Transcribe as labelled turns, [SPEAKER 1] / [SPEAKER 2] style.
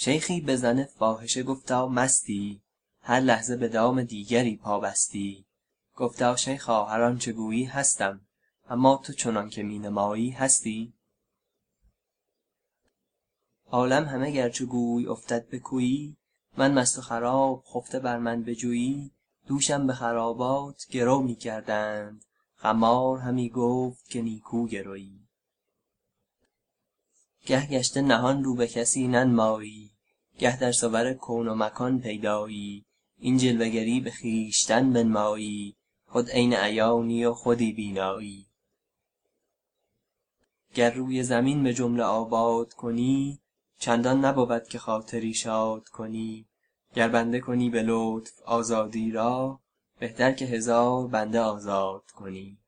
[SPEAKER 1] شیخی به زن فاحشه گفتا مستی هر لحظه به دام دیگری پابستی گفتا شیخا هر آنچه گویی هستم اما تو چنان که می نمایی هستی. عالم همه گر چو گوی افتد به کویی من مست و خراب خفته بر من به جویی دوشم به خرابات گرو می کردند خمار همی گفت که نیکو گروی گه گشته نهان رو به کسی ننمایی گه در صور کون و مکان پیدایی این جلوه گری به خویشتن بنمایی خود عین عیانی و خودی بینایی. گر روی زمین به جمله آباد کنی چندان نبود که خاطری شاد کنی. گر بنده کنی به لطف آزادی را بهتر که هزار بنده آزاد کنی.